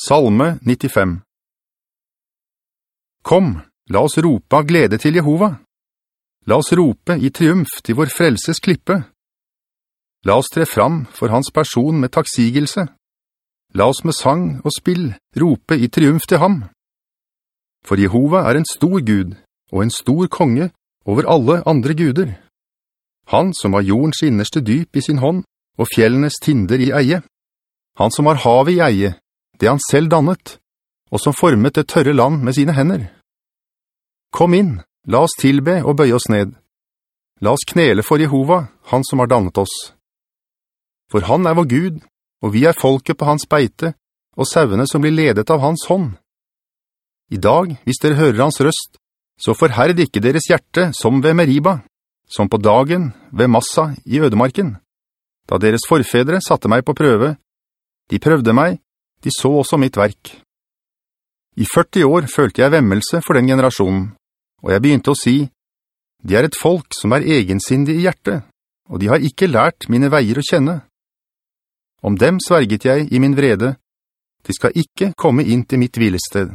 Salme 95 Kom, la oss rope av glede til Jehova. La oss rope i triumf til vår frelses klippe. La oss tre fram for hans person med taksigelse. La oss med sang og spill rope i triumf til ham. For Jehova er en stor Gud og en stor konge over alle andre guder. Han som har jordens innerste dyp i sin hånd og fjellenes tinder i eie. Han som har havet i eie det han selv dannet, og som formet det tørre land med sine hender. Kom inn, la oss tilbe og bøye oss ned. La oss knele for Jehova, han som har dannet oss. For han er vår Gud, og vi er folket på hans beite, og sauene som blir ledet av hans hånd. I dag, hvis dere hører hans røst, så forherd ikke deres hjerte som ved Meriba, som på dagen ved Massa i ødemarken. Da deres forfedre satte meg på prøve, de prøvde meg, de så også mitt verk. I 40 år følte jeg vemmelse for den generasjonen, og jeg begynte å si, «De er et folk som er egensindig i hjertet, og de har ikke lært mine veier å kjenne. Om dem sverget jeg i min vrede, de skal ikke komme inn til mitt hvilested.»